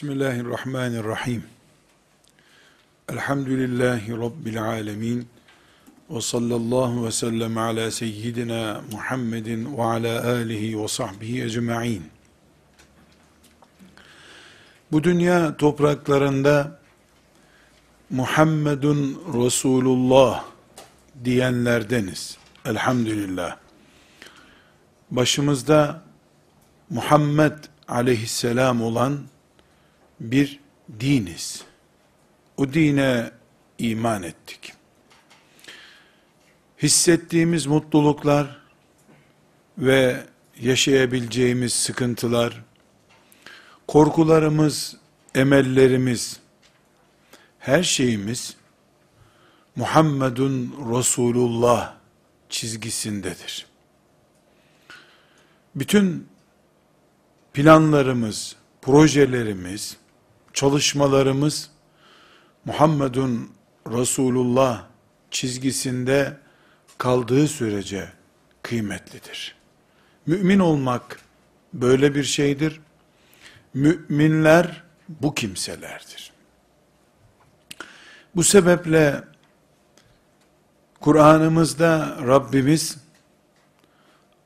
Bismillahirrahmanirrahim. Elhamdülillahi Rabbil alemin. Ve sallallahu ve sellem ala seyyidina Muhammedin ve ala alihi ve sahbihi ecma'in. Bu dünya topraklarında Muhammedun Resulullah diyenlerdeniz. Elhamdülillah. Başımızda Muhammed aleyhisselam olan bir diniz. O dine iman ettik. Hissettiğimiz mutluluklar ve yaşayabileceğimiz sıkıntılar, korkularımız, emellerimiz, her şeyimiz Muhammedun Resulullah çizgisindedir. Bütün planlarımız, projelerimiz, çalışmalarımız Muhammedun Resulullah çizgisinde kaldığı sürece kıymetlidir. Mümin olmak böyle bir şeydir. Müminler bu kimselerdir. Bu sebeple Kur'an'ımızda Rabbimiz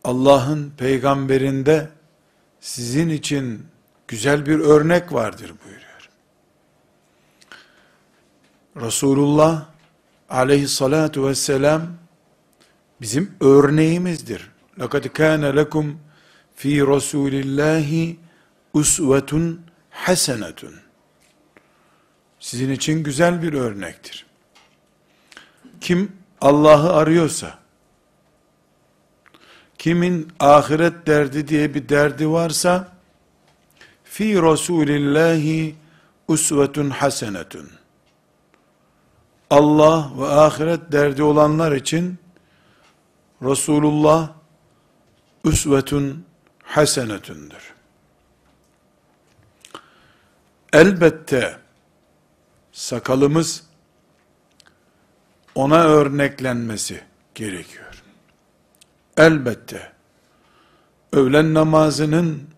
Allah'ın peygamberinde sizin için güzel bir örnek vardır buyuruyor. Resulullah aleyhissalatu vesselam bizim örneğimizdir. لَقَدْ كَانَ لَكُمْ ف۪ي رَسُولِ اللّٰهِ usvetun hasenetun. Sizin için güzel bir örnektir. Kim Allah'ı arıyorsa, kimin ahiret derdi diye bir derdi varsa, fi Resulillahi usvetun hasenetun. Allah ve ahiret derdi olanlar için Resulullah usvetun hasenetundur. Elbette sakalımız ona örneklenmesi gerekiyor. Elbette öğlen namazının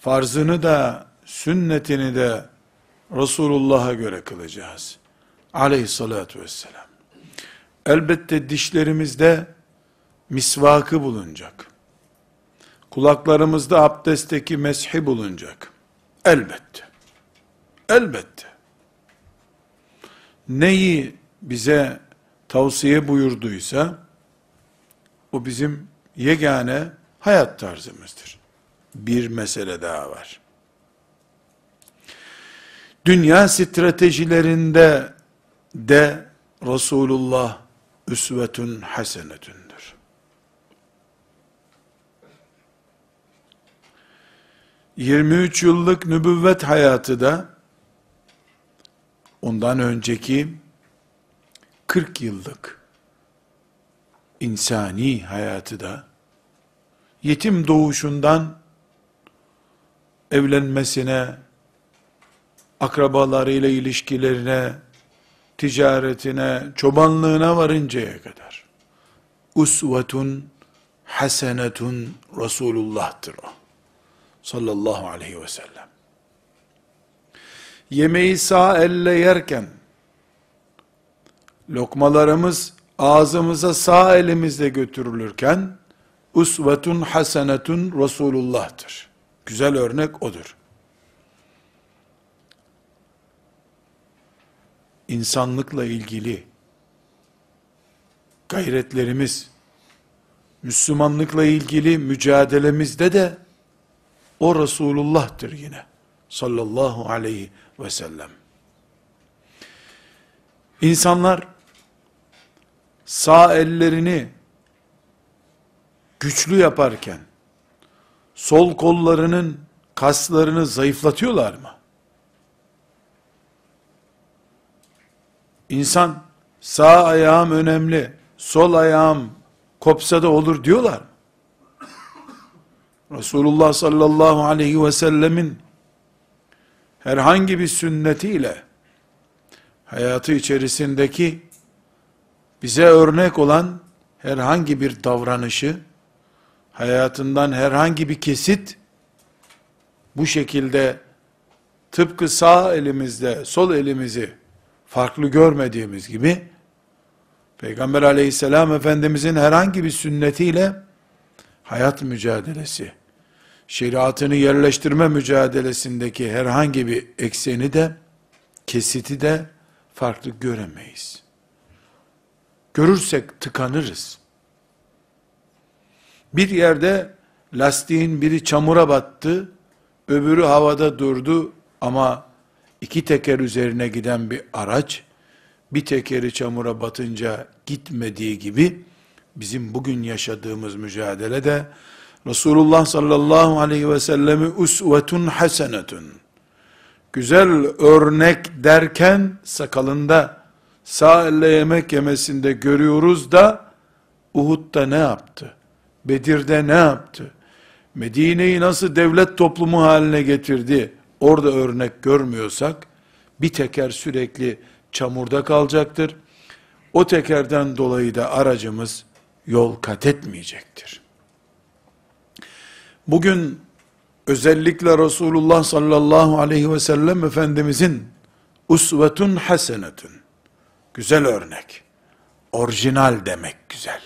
farzını da sünnetini de Resulullah'a göre kılacağız. Aleyhissalatu vesselam. Elbette dişlerimizde misvakı bulunacak. Kulaklarımızda abdestteki meshi bulunacak. Elbette. Elbette. Neyi bize tavsiye buyurduysa, o bizim yegane hayat tarzımızdır bir mesele daha var. Dünya stratejilerinde de Resulullah üsvetün hasenetündür. Yirmi üç yıllık nübüvvet hayatı da ondan önceki 40 yıllık insani hayatı da yetim doğuşundan evlenmesine, akrabalarıyla ilişkilerine, ticaretine, çobanlığına varıncaya kadar usvetun hasenetun Resulullah'tır o. Sallallahu aleyhi ve sellem. Yemeği sağ elle yerken, lokmalarımız ağzımıza sağ elimizle götürülürken, usvetun hasenetun Resulullah'tır. Güzel örnek odur. İnsanlıkla ilgili gayretlerimiz, Müslümanlıkla ilgili mücadelemizde de o Resulullah'tır yine. Sallallahu aleyhi ve sellem. İnsanlar sağ ellerini güçlü yaparken sol kollarının kaslarını zayıflatıyorlar mı? İnsan sağ ayağım önemli, sol ayağım kopsa da olur diyorlar? Resulullah sallallahu aleyhi ve sellemin herhangi bir sünnetiyle hayatı içerisindeki bize örnek olan herhangi bir davranışı hayatından herhangi bir kesit bu şekilde tıpkı sağ elimizde sol elimizi farklı görmediğimiz gibi, Peygamber aleyhisselam efendimizin herhangi bir sünnetiyle hayat mücadelesi, şeriatını yerleştirme mücadelesindeki herhangi bir ekseni de, kesiti de farklı göremeyiz. Görürsek tıkanırız. Bir yerde lastiğin biri çamura battı, öbürü havada durdu ama iki teker üzerine giden bir araç, bir tekeri çamura batınca gitmediği gibi, bizim bugün yaşadığımız mücadelede, Resulullah sallallahu aleyhi ve sellemi usvetun hasenetun, güzel örnek derken sakalında, sağ elle yemek yemesinde görüyoruz da, Uhud'da ne yaptı? Bedir'de ne yaptı? Medine'yi nasıl devlet toplumu haline getirdi? Orada örnek görmüyorsak, bir teker sürekli çamurda kalacaktır. O tekerden dolayı da aracımız yol kat etmeyecektir. Bugün özellikle Resulullah sallallahu aleyhi ve sellem Efendimizin usvetun hasenetun, güzel örnek, orijinal demek güzel.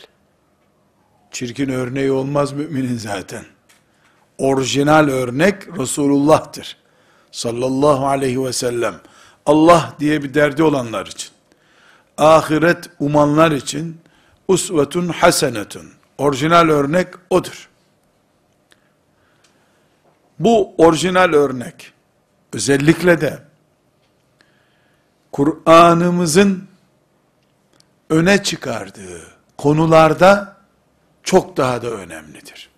Çirkin örneği olmaz müminin zaten. Orijinal örnek Resulullah'tır. Sallallahu aleyhi ve sellem. Allah diye bir derdi olanlar için. Ahiret umanlar için usvetun hasenetun. Orijinal örnek odur. Bu orijinal örnek özellikle de Kur'an'ımızın öne çıkardığı konularda çok daha da önemlidir.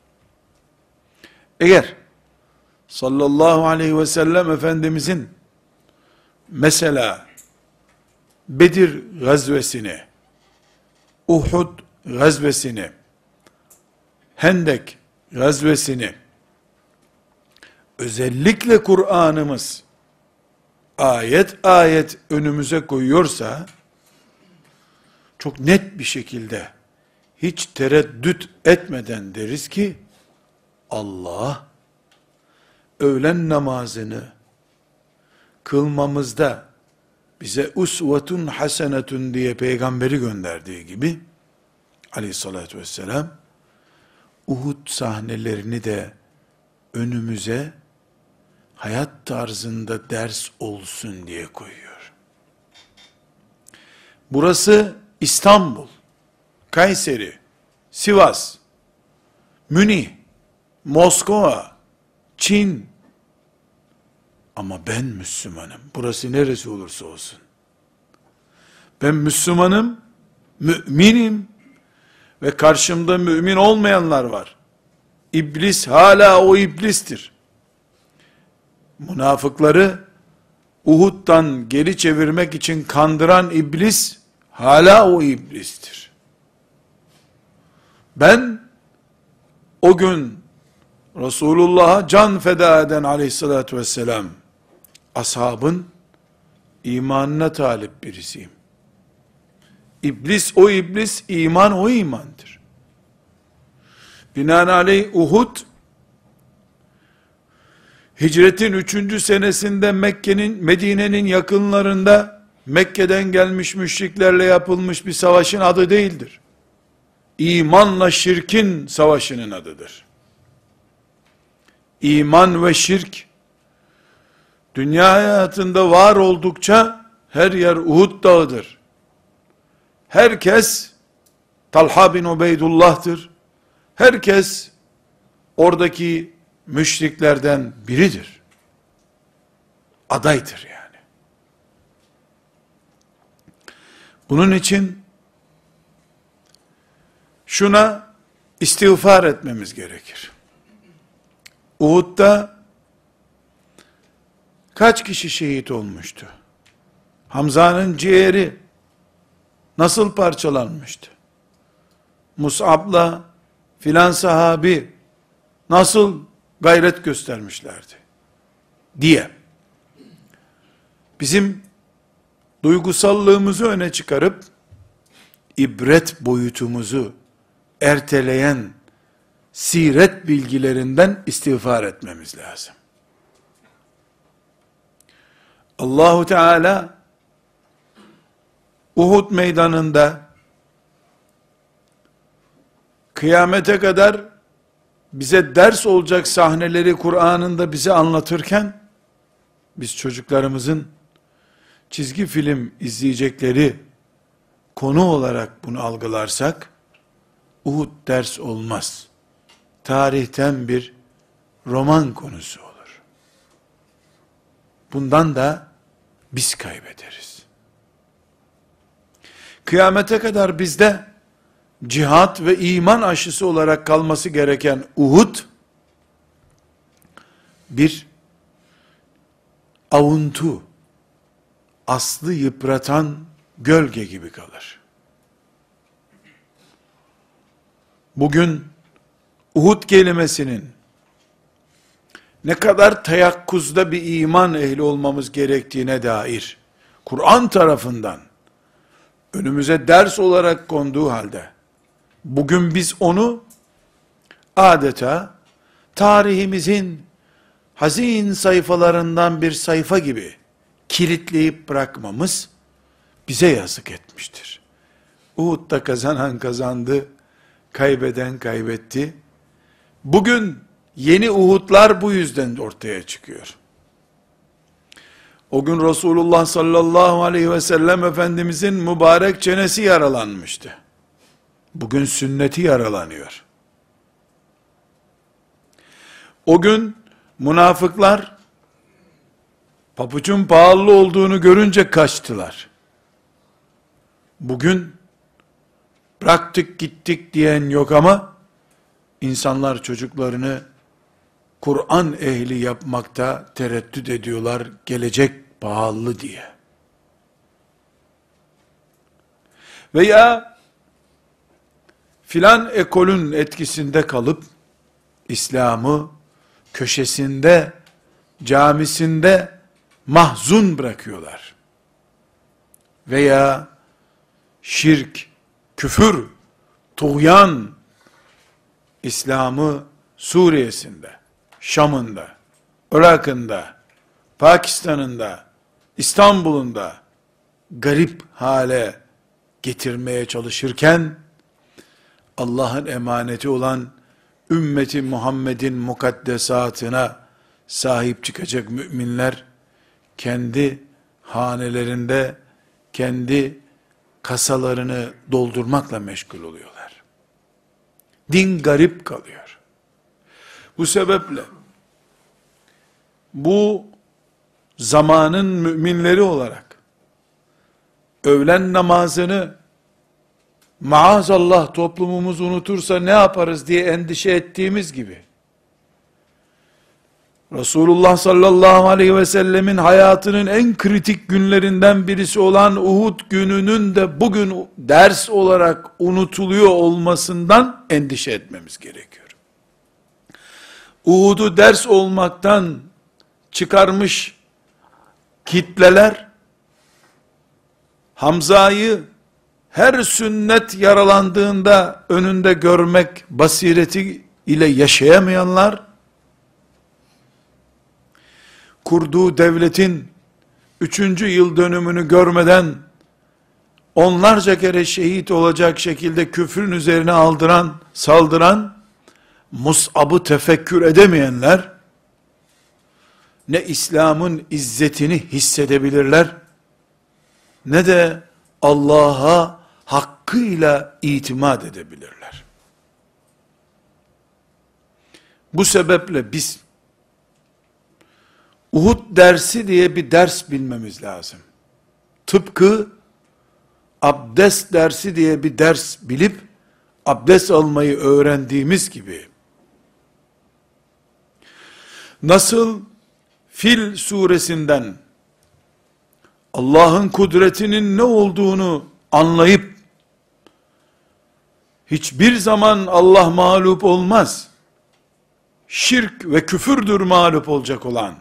Eğer sallallahu aleyhi ve sellem Efendimizin mesela Bedir gazvesini, Uhud gazvesini, Hendek gazvesini, özellikle Kur'an'ımız ayet ayet önümüze koyuyorsa, çok net bir şekilde, hiç tereddüt etmeden deriz ki, Allah, öğlen namazını kılmamızda bize usvetun hasenetun diye peygamberi gönderdiği gibi aleyhissalatü vesselam Uhud sahnelerini de önümüze hayat tarzında ders olsun diye koyuyor. Burası İstanbul, Kayseri, Sivas, Münih, Moskova, Çin, ama ben Müslümanım. Burası neresi olursa olsun. Ben Müslümanım, müminim ve karşımda mümin olmayanlar var. İblis hala o iblistir. Münafıkları Uhud'dan geri çevirmek için kandıran iblis hala o iblistir. Ben o gün Resulullah'a can feda eden aleyhissalatü vesselam ashabın imanına talip birisiyim. İblis o iblis, iman o imandır. Binaenaleyh Uhud, hicretin üçüncü senesinde Mekke'nin, Medine'nin yakınlarında, Mekke'den gelmiş müşriklerle yapılmış bir savaşın adı değildir. İmanla şirkin savaşının adıdır. İman ve şirk, dünya hayatında var oldukça her yer Uhud dağıdır. Herkes Talha bin Ubeydullah'tır. Herkes oradaki müşriklerden biridir. Adaydır yani. Bunun için şuna istiğfar etmemiz gerekir. Uhud'da kaç kişi şehit olmuştu? Hamza'nın ciğeri nasıl parçalanmıştı? Mus'ab'la filan sahabi nasıl gayret göstermişlerdi? Diye. Bizim duygusallığımızı öne çıkarıp ibret boyutumuzu erteleyen siret bilgilerinden istiğfar etmemiz lazım. Allahu Teala Uhud meydanında kıyamete kadar bize ders olacak sahneleri Kur'an'ında bize anlatırken biz çocuklarımızın çizgi film izleyecekleri konu olarak bunu algılarsak Uhud ders olmaz. Tarihten bir roman konusu olur. Bundan da biz kaybederiz. Kıyamete kadar bizde cihat ve iman aşısı olarak kalması gereken Uhud bir avuntu, aslı yıpratan gölge gibi kalır. Bugün Uhud kelimesinin ne kadar teyakkuzda bir iman ehli olmamız gerektiğine dair Kur'an tarafından önümüze ders olarak konduğu halde bugün biz onu adeta tarihimizin hazin sayfalarından bir sayfa gibi kilitleyip bırakmamız bize yazık etmiştir. Uhud'da kazanan kazandı, kaybeden kaybetti. Bugün yeni Uhud'lar bu yüzden ortaya çıkıyor. O gün Resulullah sallallahu aleyhi ve sellem Efendimizin mübarek çenesi yaralanmıştı. Bugün sünneti yaralanıyor. O gün münafıklar papuçun pahalı olduğunu görünce kaçtılar. Bugün bıraktık gittik diyen yok ama insanlar çocuklarını Kur'an ehli yapmakta tereddüt ediyorlar gelecek pahalı diye. Veya filan ekolün etkisinde kalıp İslam'ı köşesinde, camisinde mahzun bırakıyorlar. Veya şirk, küfür, tuğyan İslam'ı Suriye'sinde, Şam'ında, Irak'ında, Pakistan'ında, İstanbul'unda garip hale getirmeye çalışırken Allah'ın emaneti olan ümmeti Muhammed'in mukaddesatına sahip çıkacak müminler kendi hanelerinde kendi kasalarını doldurmakla meşgul oluyorlar. Din garip kalıyor. Bu sebeple bu zamanın müminleri olarak öğlen namazını maazallah toplumumuz unutursa ne yaparız diye endişe ettiğimiz gibi, Resulullah sallallahu aleyhi ve sellemin hayatının en kritik günlerinden birisi olan Uhud gününün de bugün ders olarak unutuluyor olmasından endişe etmemiz gerekiyor. Uhud'u ders olmaktan çıkarmış kitleler, Hamza'yı her sünnet yaralandığında önünde görmek basireti ile yaşayamayanlar, kurduğu devletin üçüncü yıl dönümünü görmeden, onlarca kere şehit olacak şekilde küfrün üzerine aldıran, saldıran, Mus'ab'ı tefekkür edemeyenler, ne İslam'ın izzetini hissedebilirler, ne de Allah'a hakkıyla itimat edebilirler. Bu sebeple biz Uhud dersi diye bir ders bilmemiz lazım. Tıpkı abdest dersi diye bir ders bilip abdest almayı öğrendiğimiz gibi nasıl Fil suresinden Allah'ın kudretinin ne olduğunu anlayıp hiçbir zaman Allah mağlup olmaz. Şirk ve küfürdür mağlup olacak olan.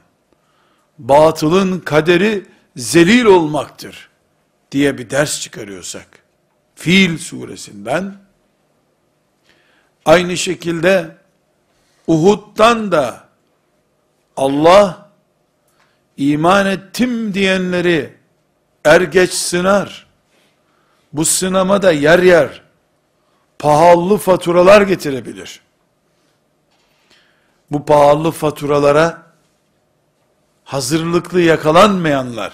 Batılın kaderi zelil olmaktır diye bir ders çıkarıyorsak Fil suresinden aynı şekilde Uhud'dan da Allah iman ettim diyenleri er geç sınar. Bu sınama da yer yer pahalı faturalar getirebilir. Bu pahalı faturalara hazırlıklı yakalanmayanlar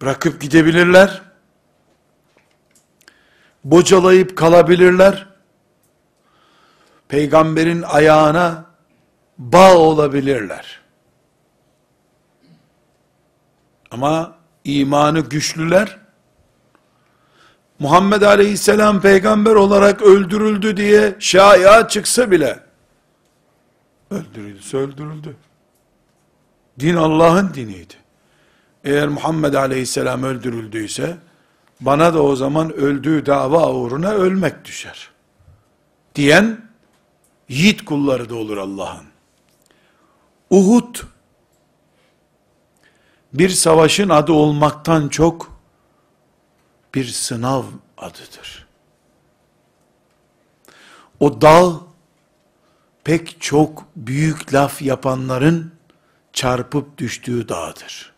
bırakıp gidebilirler. Bocalayıp kalabilirler. Peygamberin ayağına bağ olabilirler. Ama imanı güçlüler, Muhammed Aleyhisselam peygamber olarak öldürüldü diye şaya çıksa bile, öldürüldü, öldürüldü. Din Allah'ın diniydi. Eğer Muhammed Aleyhisselam öldürüldüyse, bana da o zaman öldüğü dava uğruna ölmek düşer. Diyen, yiğit kulları da olur Allah'ın. Uhud, bir savaşın adı olmaktan çok, bir sınav adıdır. O dağ, pek çok büyük laf yapanların, çarpıp düştüğü dağdır.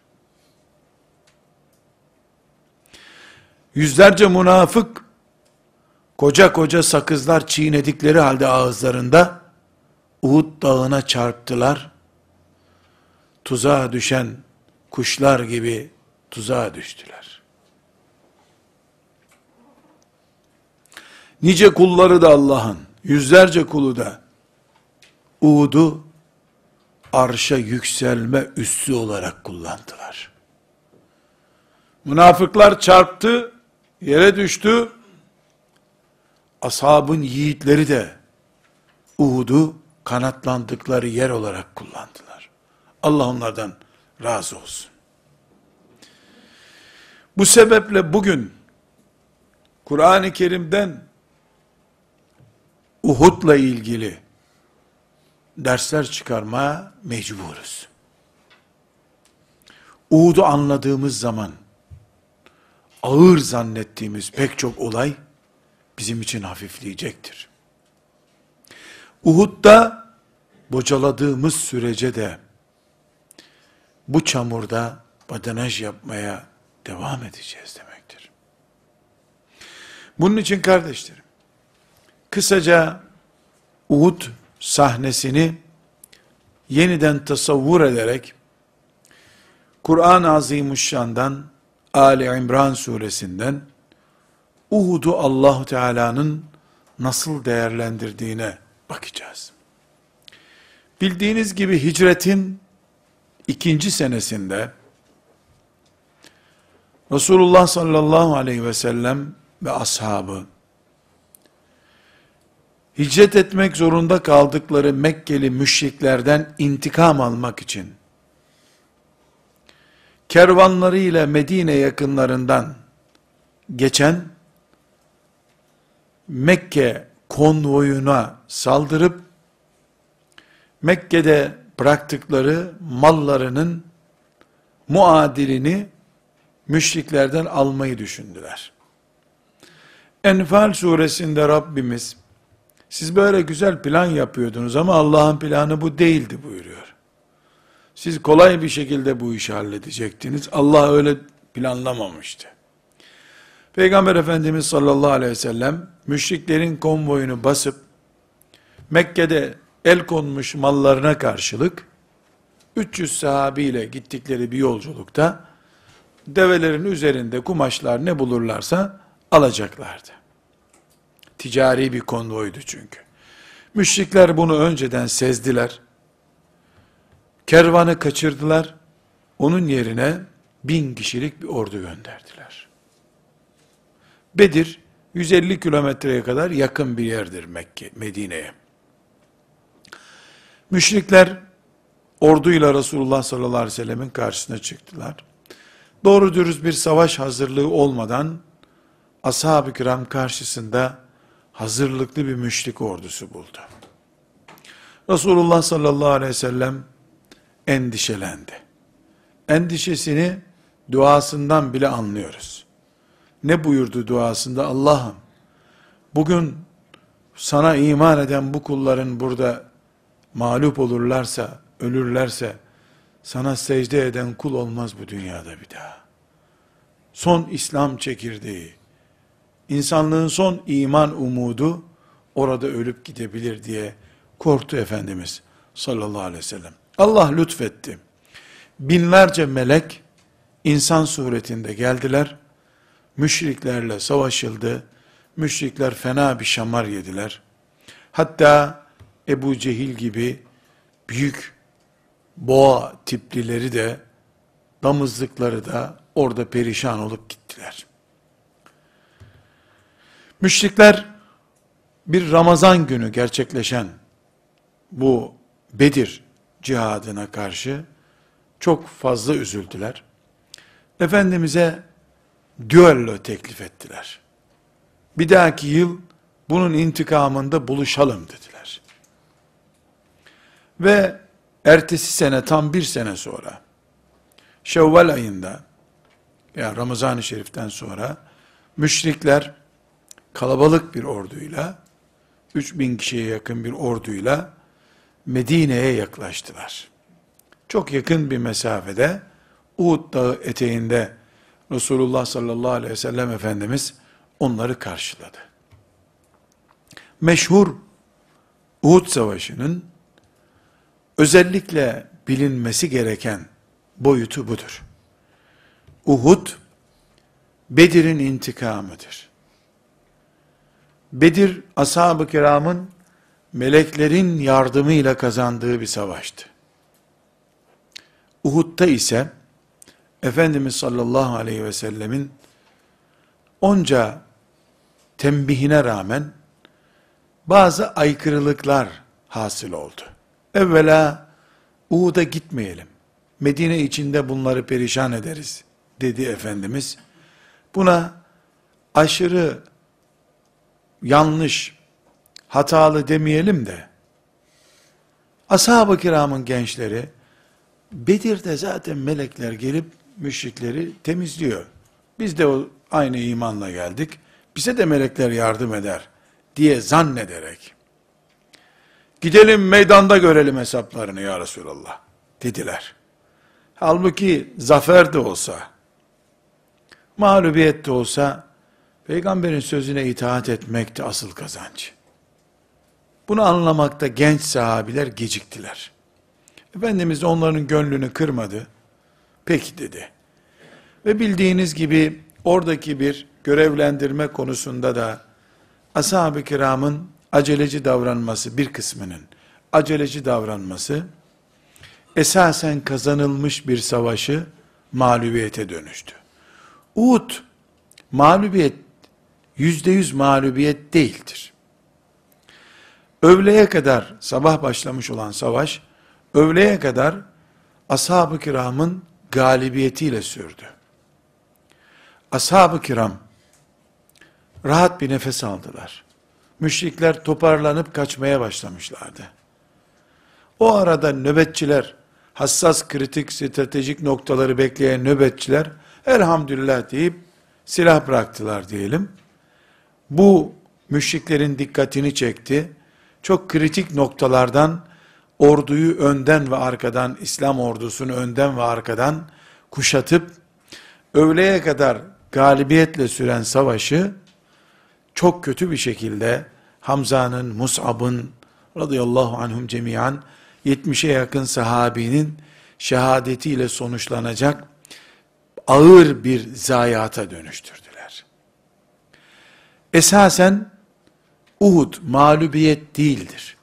Yüzlerce münafık, koca koca sakızlar çiğnedikleri halde ağızlarında, Uhud dağına çarptılar, tuzağa düşen kuşlar gibi tuzağa düştüler. Nice kulları da Allah'ın, yüzlerce kulu da, Uhud'u arşa yükselme üssü olarak kullandılar. Münafıklar çarptı, yere düştü. Ashabın yiğitleri de Uhud'u kanatlandıkları yer olarak kullandılar. Allah onlardan razı olsun. Bu sebeple bugün Kur'an-ı Kerim'den Uhud'la ilgili dersler çıkarmaya mecburuz. Uhud'u anladığımız zaman ağır zannettiğimiz pek çok olay bizim için hafifleyecektir. Uhud'da bocaladığımız sürece de bu çamurda badanaj yapmaya devam edeceğiz demektir. Bunun için kardeşlerim, kısaca Uhud sahnesini yeniden tasavvur ederek Kur'an-ı Azimuşşan'dan Ali İmran suresinden Uhud'u Allahu Teala'nın nasıl değerlendirdiğine bakacağız. Bildiğiniz gibi hicretin ikinci senesinde Resulullah sallallahu aleyhi ve sellem ve ashabı hicret etmek zorunda kaldıkları Mekkeli müşriklerden intikam almak için kervanları ile Medine yakınlarından geçen Mekke konvoyuna saldırıp Mekke'de bıraktıkları mallarının muadilini müşriklerden almayı düşündüler. Enfal suresinde Rabbimiz siz böyle güzel plan yapıyordunuz ama Allah'ın planı bu değildi buyuruyor. Siz kolay bir şekilde bu işi halledecektiniz. Allah öyle planlamamıştı. Peygamber Efendimiz sallallahu aleyhi ve sellem müşriklerin konvoyunu basıp Mekke'de el konmuş mallarına karşılık 300 sahabiyle gittikleri bir yolculukta develerin üzerinde kumaşlar ne bulurlarsa alacaklardı. Ticari bir konvoydu çünkü. Müşrikler bunu önceden sezdiler. Kervanı kaçırdılar. Onun yerine bin kişilik bir ordu gönderdiler. Bedir 150 kilometreye kadar yakın bir yerdir Mekke, Medine'ye. Müşrikler orduyla Resulullah sallallahu aleyhi ve sellemin karşısına çıktılar. Doğru dürüst bir savaş hazırlığı olmadan ashab-ı kiram karşısında hazırlıklı bir müşrik ordusu buldu. Resulullah sallallahu aleyhi ve sellem endişelendi. Endişesini duasından bile anlıyoruz. Ne buyurdu duasında? Allah'ım bugün sana iman eden bu kulların burada mağlup olurlarsa, ölürlerse, sana secde eden kul olmaz bu dünyada bir daha. Son İslam çekirdeği, insanlığın son iman umudu orada ölüp gidebilir diye korktu Efendimiz sallallahu aleyhi ve sellem. Allah lütfetti. Binlerce melek insan suretinde geldiler. Müşriklerle savaşıldı. Müşrikler fena bir şamar yediler. Hatta Ebu Cehil gibi büyük boğa tiplileri de damızlıkları da orada perişan olup gittiler. Müşrikler bir Ramazan günü gerçekleşen bu Bedir cihadına karşı çok fazla üzüldüler. Efendimiz'e düello teklif ettiler. Bir dahaki yıl bunun intikamında buluşalım dediler. Ve ertesi sene tam bir sene sonra Şevval ayında yani Ramazan-ı Şerif'ten sonra müşrikler kalabalık bir orduyla 3000 kişiye yakın bir orduyla Medine'ye yaklaştılar. Çok yakın bir mesafede Uhud dağı eteğinde Resulullah sallallahu aleyhi ve sellem Efendimiz onları karşıladı. Meşhur Uhud Savaşı'nın özellikle bilinmesi gereken boyutu budur. Uhud, Bedir'in intikamıdır. Bedir, ashab-ı kiramın meleklerin yardımıyla kazandığı bir savaştı. Uhud'da ise Efendimiz sallallahu aleyhi ve sellemin onca tembihine rağmen bazı aykırılıklar hasıl oldu. Evvela Uhud'a gitmeyelim. Medine içinde bunları perişan ederiz dedi Efendimiz. Buna aşırı yanlış, hatalı demeyelim de ashab-ı kiramın gençleri Bedir'de zaten melekler gelip müşrikleri temizliyor. Biz de o aynı imanla geldik. Bize de melekler yardım eder diye zannederek gidelim meydanda görelim hesaplarını ya Resulallah dediler. Halbuki zafer de olsa, mağlubiyet de olsa, peygamberin sözüne itaat etmekti asıl kazanç. Bunu anlamakta genç sahabiler geciktiler. Efendimiz de onların gönlünü kırmadı. Peki dedi. Ve bildiğiniz gibi oradaki bir görevlendirme konusunda da ashab-ı kiramın aceleci davranması bir kısmının aceleci davranması esasen kazanılmış bir savaşı mağlubiyete dönüştü. Uhud mağlubiyet yüzde yüz mağlubiyet değildir. Öğleye kadar sabah başlamış olan savaş öğleye kadar ashab-ı kiramın galibiyetiyle sürdü. Ashab-ı kiram rahat bir nefes aldılar. Müşrikler toparlanıp kaçmaya başlamışlardı. O arada nöbetçiler, hassas, kritik, stratejik noktaları bekleyen nöbetçiler, elhamdülillah deyip silah bıraktılar diyelim. Bu müşriklerin dikkatini çekti. Çok kritik noktalardan orduyu önden ve arkadan, İslam ordusunu önden ve arkadan kuşatıp, öğleye kadar galibiyetle süren savaşı, çok kötü bir şekilde Hamza'nın, Mus'ab'ın radıyallahu anhum cemiyan 70'e yakın sahabinin şehadetiyle sonuçlanacak ağır bir zayiata dönüştürdüler. Esasen Uhud mağlubiyet değildir.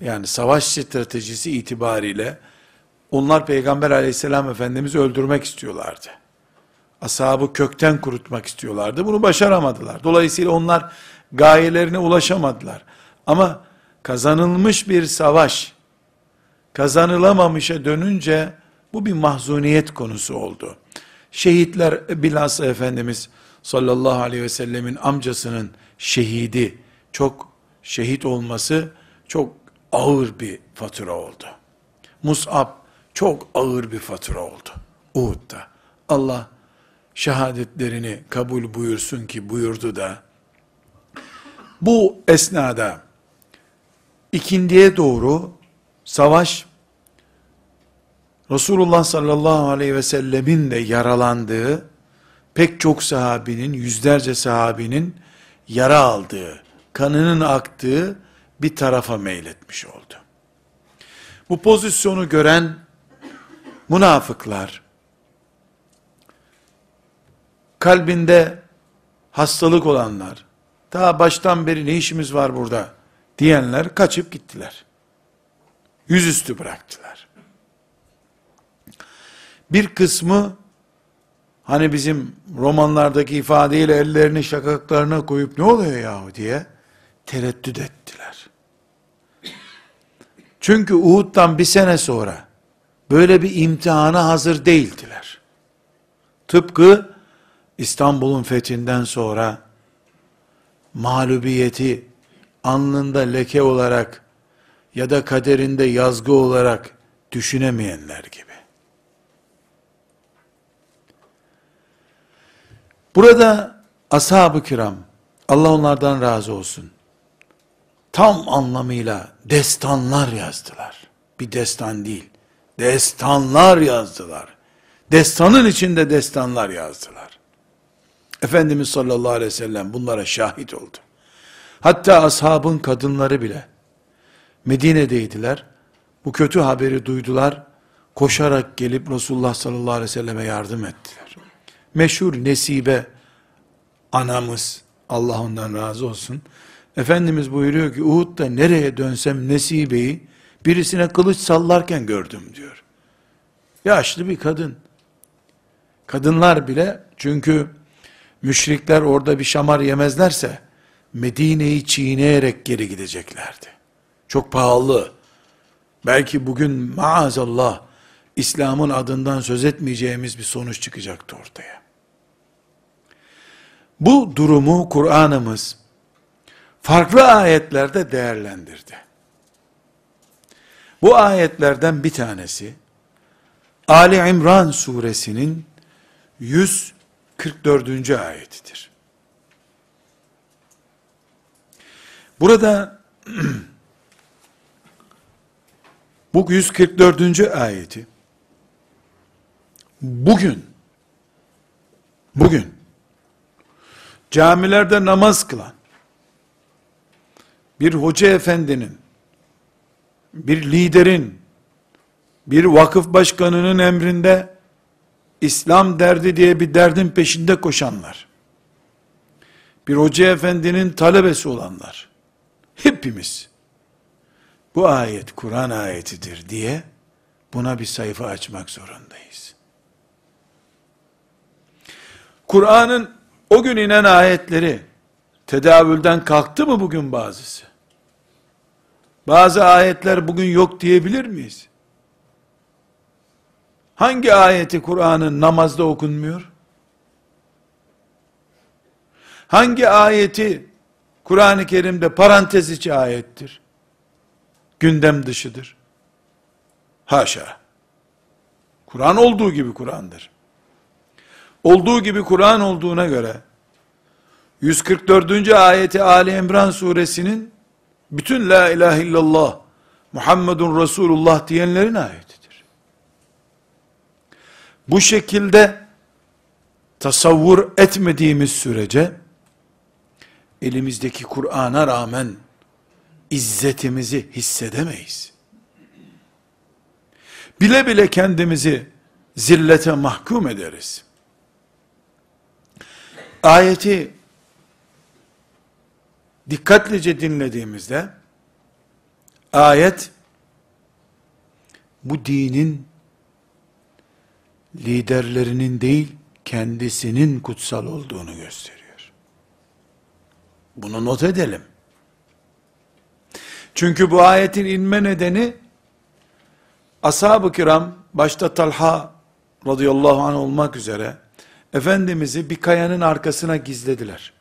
Yani savaş stratejisi itibariyle onlar Peygamber aleyhisselam efendimizi öldürmek istiyorlardı. Ashabı kökten kurutmak istiyorlardı. Bunu başaramadılar. Dolayısıyla onlar gayelerine ulaşamadılar. Ama kazanılmış bir savaş, kazanılamamışa dönünce bu bir mahzuniyet konusu oldu. Şehitler bilhassa Efendimiz sallallahu aleyhi ve sellemin amcasının şehidi, çok şehit olması çok ağır bir fatura oldu. Mus'ab çok ağır bir fatura oldu. Uhud'da. Allah şehadetlerini kabul buyursun ki buyurdu da bu esnada ikindiye doğru savaş Resulullah sallallahu aleyhi ve sellemin de yaralandığı, pek çok sahabinin, yüzlerce sahabinin yara aldığı, kanının aktığı bir tarafa meyletmiş oldu. Bu pozisyonu gören münafıklar, kalbinde hastalık olanlar, daha baştan beri ne işimiz var burada diyenler kaçıp gittiler. Yüzüstü bıraktılar. Bir kısmı hani bizim romanlardaki ifadeyle ellerini şakaklarına koyup ne oluyor yahu diye tereddüt ettiler. Çünkü Uhud'dan bir sene sonra böyle bir imtihana hazır değildiler. Tıpkı İstanbul'un fethinden sonra mağlubiyeti alnında leke olarak ya da kaderinde yazgı olarak düşünemeyenler gibi. Burada ashab-ı kiram, Allah onlardan razı olsun, tam anlamıyla destanlar yazdılar. Bir destan değil, destanlar yazdılar. Destanın içinde destanlar yazdılar. Efendimiz sallallahu aleyhi ve sellem bunlara şahit oldu. Hatta ashabın kadınları bile Medine'deydiler. Bu kötü haberi duydular. Koşarak gelip Resulullah sallallahu aleyhi ve selleme yardım ettiler. Meşhur Nesibe anamız, Allah ondan razı olsun. Efendimiz buyuruyor ki Uhud'da nereye dönsem Nesibe'yi birisine kılıç sallarken gördüm diyor. Yaşlı bir kadın. Kadınlar bile çünkü müşrikler orada bir şamar yemezlerse Medine'yi çiğneyerek geri gideceklerdi. Çok pahalı. Belki bugün maazallah İslam'ın adından söz etmeyeceğimiz bir sonuç çıkacaktı ortaya. Bu durumu Kur'an'ımız farklı ayetlerde değerlendirdi. Bu ayetlerden bir tanesi Ali İmran suresinin 144. ayetidir. Burada bu 144. ayeti bugün bugün camilerde namaz kılan bir hoca efendinin bir liderin bir vakıf başkanının emrinde İslam derdi diye bir derdin peşinde koşanlar bir hoca efendinin talebesi olanlar hepimiz bu ayet Kur'an ayetidir diye buna bir sayfa açmak zorundayız. Kur'an'ın o gün inen ayetleri tedavülden kalktı mı bugün bazısı? Bazı ayetler bugün yok diyebilir miyiz? Hangi ayeti Kur'an'ın namazda okunmuyor? Hangi ayeti Kur'an-ı Kerim'de parantez içi ayettir? Gündem dışıdır. Haşa. Kur'an olduğu gibi Kur'an'dır. Olduğu gibi Kur'an olduğuna göre 144. ayeti Ali İmran suresinin bütün la ilahe illallah Muhammedun Resulullah diyenlerin ayetidir. Bu şekilde tasavvur etmediğimiz sürece elimizdeki Kur'an'a rağmen izzetimizi hissedemeyiz. Bile bile kendimizi zillete mahkum ederiz. Ayeti dikkatlice dinlediğimizde ayet bu dinin liderlerinin değil kendisinin kutsal olduğunu gösteriyor. Bunu not edelim. Çünkü bu ayetin inme nedeni ashab-ı kiram başta Talha radıyallahu anh olmak üzere Efendimiz'i bir kayanın arkasına gizlediler.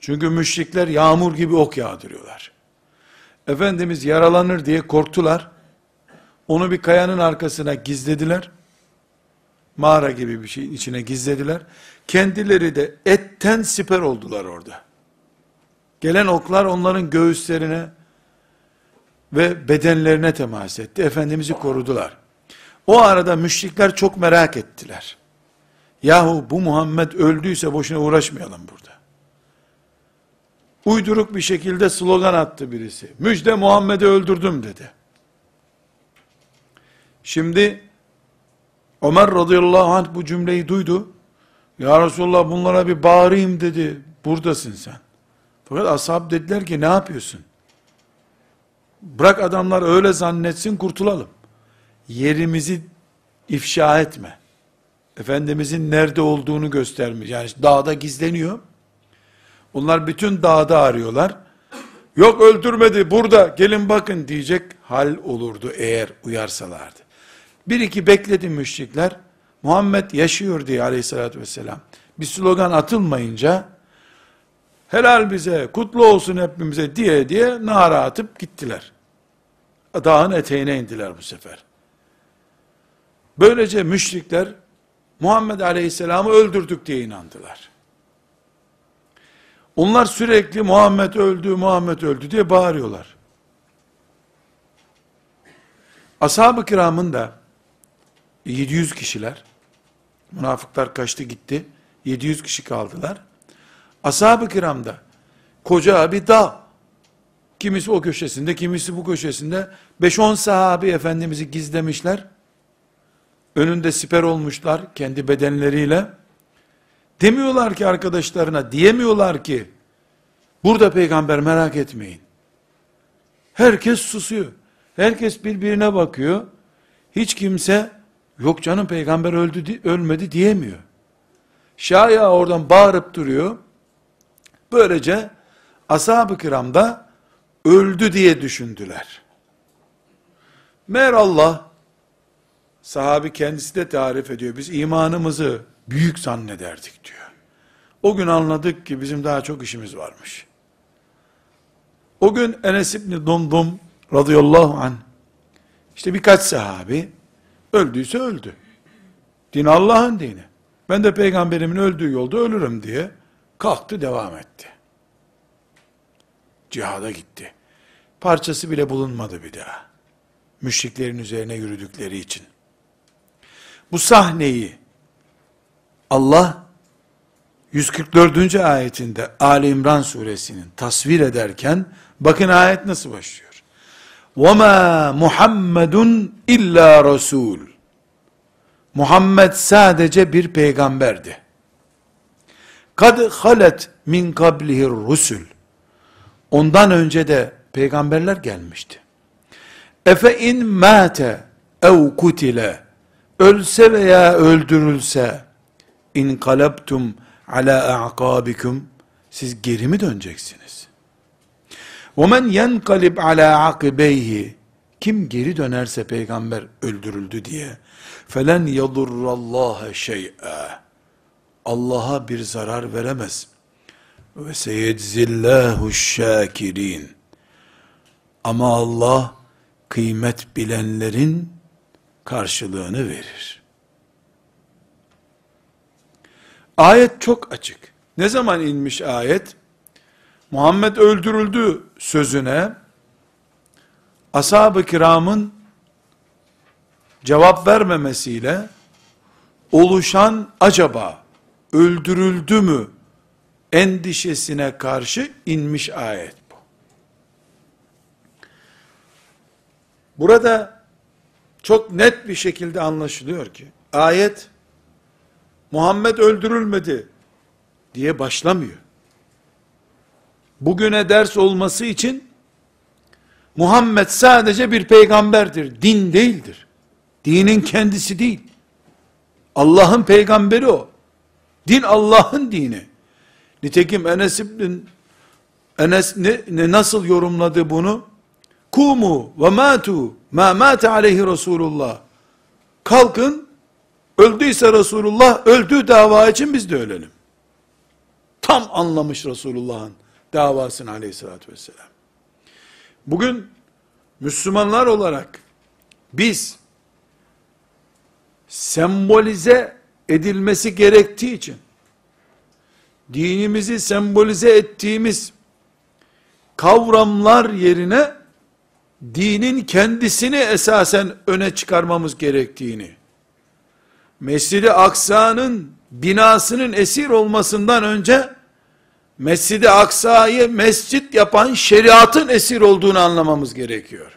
Çünkü müşrikler yağmur gibi ok yağdırıyorlar. Efendimiz yaralanır diye korktular. Onu bir kayanın arkasına gizlediler. Mağara gibi bir şeyin içine gizlediler. Kendileri de etten siper oldular orada. Gelen oklar onların göğüslerine ve bedenlerine temas etti. Efendimiz'i korudular. O arada müşrikler çok merak ettiler. Yahu bu Muhammed öldüyse boşuna uğraşmayalım burada. Uyduruk bir şekilde slogan attı birisi. Müjde Muhammed'i öldürdüm dedi. Şimdi Ömer radıyallahu anh bu cümleyi duydu. Ya Resulallah bunlara bir bağırayım dedi. Buradasın sen. Fakat ashab dediler ki ne yapıyorsun? Bırak adamlar öyle zannetsin kurtulalım. Yerimizi ifşa etme. Efendimizin nerede olduğunu göstermiş. Yani dağda gizleniyor. Onlar bütün dağda arıyorlar. Yok öldürmedi burada gelin bakın diyecek hal olurdu eğer uyarsalardı. Bir iki bekledi müşrikler. Muhammed yaşıyor diye aleyhissalatü vesselam. Bir slogan atılmayınca helal bize, kutlu olsun hepimize diye diye nara atıp gittiler. Dağın eteğine indiler bu sefer. Böylece müşrikler Muhammed Aleyhisselam'ı öldürdük diye inandılar. Onlar sürekli Muhammed öldü, Muhammed öldü diye bağırıyorlar. Ashab-ı kiramın da 700 kişiler, münafıklar kaçtı gitti, 700 kişi kaldılar. Ashab-ı kiramda koca bir dağ, kimisi o köşesinde, kimisi bu köşesinde, 5-10 sahabi Efendimiz'i gizlemişler, önünde siper olmuşlar kendi bedenleriyle, demiyorlar ki arkadaşlarına, diyemiyorlar ki, burada peygamber merak etmeyin. Herkes susuyor. Herkes birbirine bakıyor. Hiç kimse, yok canım peygamber öldü, ölmedi diyemiyor. Şaya oradan bağırıp duruyor. Böylece ashab-ı kiramda öldü diye düşündüler. Meğer Allah sahabi kendisi de tarif ediyor. Biz imanımızı büyük zannederdik diyor. O gün anladık ki bizim daha çok işimiz varmış. O gün Enes İbni Dumdum radıyallahu anh işte birkaç sahabi öldüyse öldü. Din Allah'ın dini. Ben de peygamberimin öldüğü yolda ölürüm diye kalktı devam etti. Cihada gitti. Parçası bile bulunmadı bir daha. Müşriklerin üzerine yürüdükleri için. Bu sahneyi Allah 144. ayetinde Ali İmran suresinin tasvir ederken bakın ayet nasıl başlıyor. وَمَا Muhammedun illa Resul. Muhammed sadece bir peygamberdi. Kad halet min kablihir rusul. Ondan önce de peygamberler gelmişti. Efe in mate ev kutile ölse veya öldürülse in kalabtum ala a'kabikum siz geri mi döneceksiniz? وَمَنْ يَنْقَلِبْ عَلَى عَقِبَيْهِ Kim geri dönerse peygamber öldürüldü diye فَلَنْ يَضُرَّ اللّٰهَ شَيْئًا Allah'a bir zarar veremez. Ve seyedzillahu şakirin. Ama Allah kıymet bilenlerin karşılığını verir. Ayet çok açık. Ne zaman inmiş ayet? Muhammed öldürüldü sözüne ashab-ı kiramın cevap vermemesiyle oluşan acaba öldürüldü mü endişesine karşı inmiş ayet bu. Burada çok net bir şekilde anlaşılıyor ki ayet Muhammed öldürülmedi diye başlamıyor. Bugüne ders olması için Muhammed sadece bir peygamberdir, din değildir. Dinin kendisi değil. Allah'ın peygamberi o. Din Allah'ın dini. Nitekim Enes İbn Enes ne, ne nasıl yorumladı bunu? Kumu ve matu ma mate aleyhi Resulullah. Kalkın öldüyse Resulullah öldüğü dava için biz de ölelim. Tam anlamış Resulullah'ın davasını aleyhissalatü vesselam. Bugün Müslümanlar olarak biz sembolize edilmesi gerektiği için dinimizi sembolize ettiğimiz kavramlar yerine dinin kendisini esasen öne çıkarmamız gerektiğini, Mescid-i Aksa'nın binasının esir olmasından önce, Mescid-i Aksa'yı mescit yapan şeriatın esir olduğunu anlamamız gerekiyor.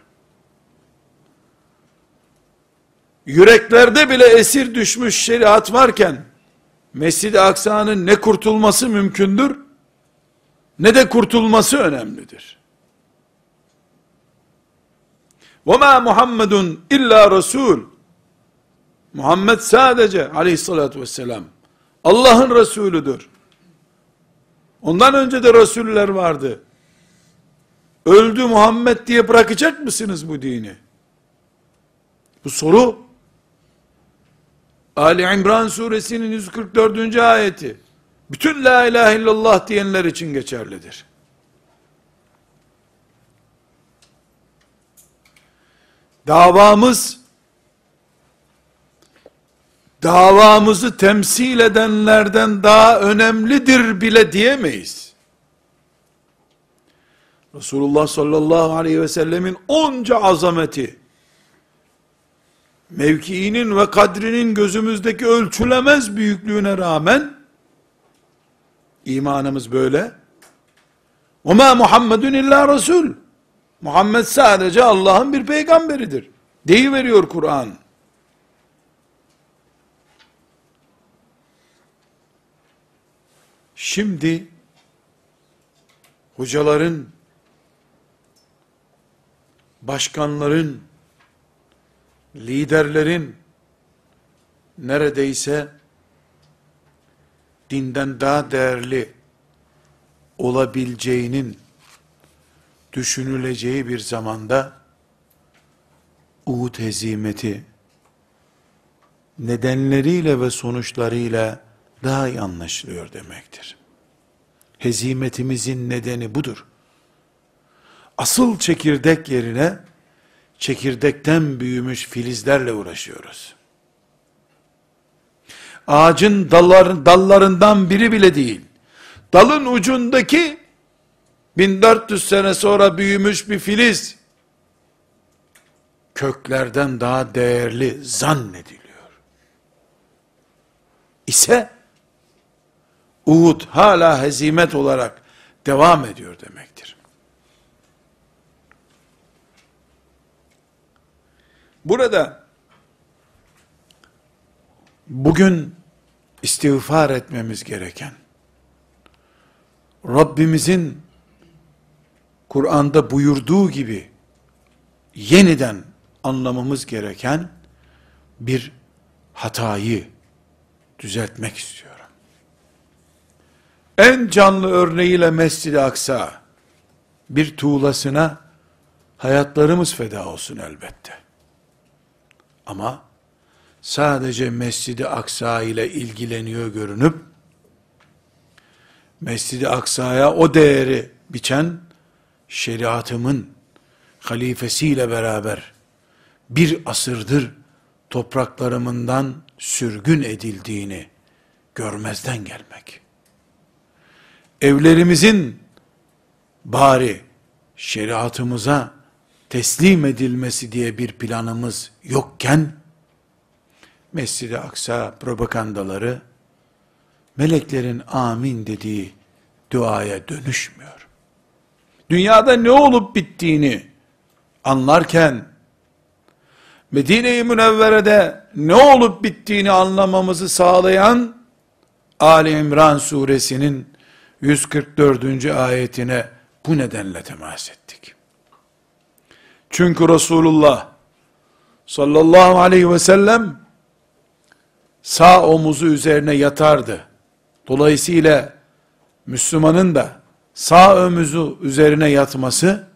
Yüreklerde bile esir düşmüş şeriat varken, Mescid-i Aksa'nın ne kurtulması mümkündür, ne de kurtulması önemlidir. وَمَا Muhammedun illa Resul. Muhammed sadece aleyhissalatü vesselam Allah'ın Resulüdür. Ondan önce de Resuller vardı. Öldü Muhammed diye bırakacak mısınız bu dini? Bu soru Ali İmran suresinin 144. ayeti bütün la ilahe illallah diyenler için geçerlidir. Davamız davamızı temsil edenlerden daha önemlidir bile diyemeyiz. Resulullah sallallahu aleyhi ve sellemin onca azameti, mevkiinin ve kadrinin gözümüzdeki ölçülemez büyüklüğüne rağmen, imanımız böyle, وَمَا Muhammedun illa Resul. Muhammed sadece Allah'ın bir peygamberidir. Deyiveriyor Kur'an. Şimdi hocaların, başkanların, liderlerin neredeyse dinden daha değerli olabileceğinin düşünüleceği bir zamanda Uhud hezimeti nedenleriyle ve sonuçlarıyla daha iyi anlaşılıyor demektir. Hezimetimizin nedeni budur. Asıl çekirdek yerine çekirdekten büyümüş filizlerle uğraşıyoruz. Ağacın dallar, dallarından biri bile değil. Dalın ucundaki 1400 sene sonra büyümüş bir filiz köklerden daha değerli zannediliyor. İse Uhud hala hezimet olarak devam ediyor demektir. Burada bugün istiğfar etmemiz gereken Rabbimizin Kur'an'da buyurduğu gibi yeniden anlamamız gereken bir hatayı düzeltmek istiyorum. En canlı örneğiyle Mescid-i Aksa bir tuğlasına hayatlarımız feda olsun elbette. Ama sadece Mescid-i Aksa ile ilgileniyor görünüp Mescid-i Aksa'ya o değeri biçen şeriatımın halifesiyle beraber bir asırdır topraklarımından sürgün edildiğini görmezden gelmek. Evlerimizin bari şeriatımıza teslim edilmesi diye bir planımız yokken, Mescid-i Aksa propagandaları, meleklerin amin dediği duaya dönüşmüyor. Dünyada ne olup bittiğini anlarken, Medine-i Münevvere'de ne olup bittiğini anlamamızı sağlayan, Ali İmran suresinin 144. ayetine bu nedenle temas ettik. Çünkü Resulullah sallallahu aleyhi ve sellem sağ omuzu üzerine yatardı. Dolayısıyla Müslümanın da sağ omuzu üzerine yatması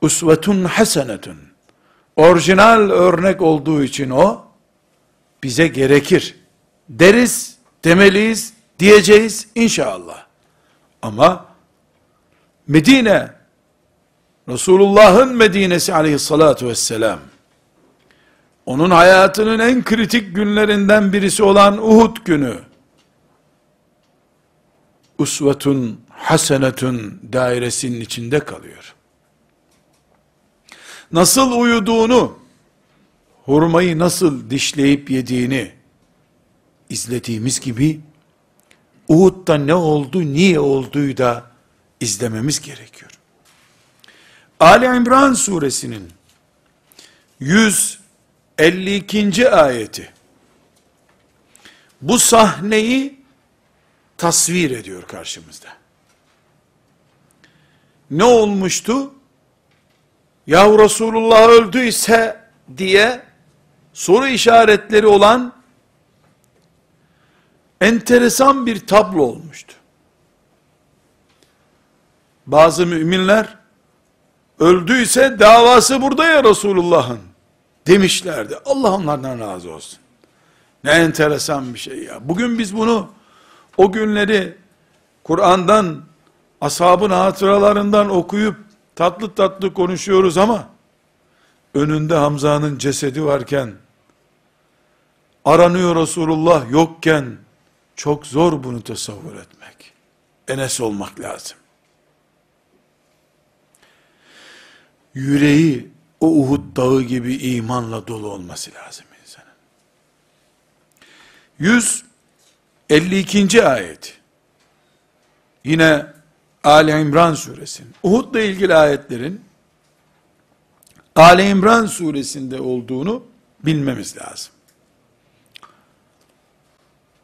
usvetun hasenetun orijinal örnek olduğu için o bize gerekir. Deriz, demeliyiz, diyeceğiz inşallah. Ama Medine Resulullah'ın Medine'si aleyhissalatu vesselam onun hayatının en kritik günlerinden birisi olan Uhud günü usvetun hasenetun dairesinin içinde kalıyor. nasıl uyuduğunu, hurmayı nasıl dişleyip yediğini izlediğimiz gibi, Uhud'da ne oldu, niye olduğu da izlememiz gerekiyor. Ali İmran suresinin 152. ayeti bu sahneyi tasvir ediyor karşımızda. Ne olmuştu? Ya Resulullah öldüyse diye soru işaretleri olan enteresan bir tablo olmuştu. Bazı müminler öldüyse davası burada ya Resulullah'ın demişlerdi. Allah onlardan razı olsun. Ne enteresan bir şey ya. Bugün biz bunu o günleri Kur'an'dan ashabın hatıralarından okuyup tatlı tatlı konuşuyoruz ama önünde Hamza'nın cesedi varken aranıyor Resulullah yokken çok zor bunu tasavvur etmek. Enes olmak lazım. Yüreği o Uhud dağı gibi imanla dolu olması lazım insanın. 152. ayet. Yine Ali İmran suresinin, Uhud'la ilgili ayetlerin, Ali İmran suresinde olduğunu bilmemiz lazım.